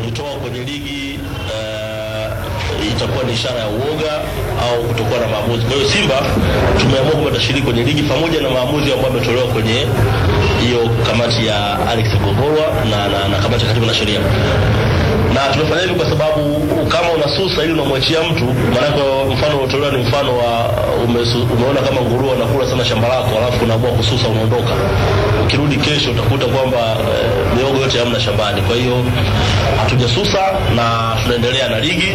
kujitoa kwenye ligi uh, itakuwa ni ishara ya uoga au kutokuwa na maamuzi. Kwa hiyo Simba tumeamua kwamba tutashiriki kwenye ligi pamoja na maamuzi ambayo yametolewa kwenye hiyo kamati ya Alex Gogorwa na, na, na kamati ya katiba na sheria na tumefanya hivi kwa sababu kama unasusa ili unamwachia mtu, maanake mfano wa umeona kama nguruwe anakula sana shamba lako, alafu unaamua kususa, unaondoka. Ukirudi kesho utakuta kwamba e, miogo yote hamna shambani. Kwa hiyo hatujasusa na tunaendelea na ligi.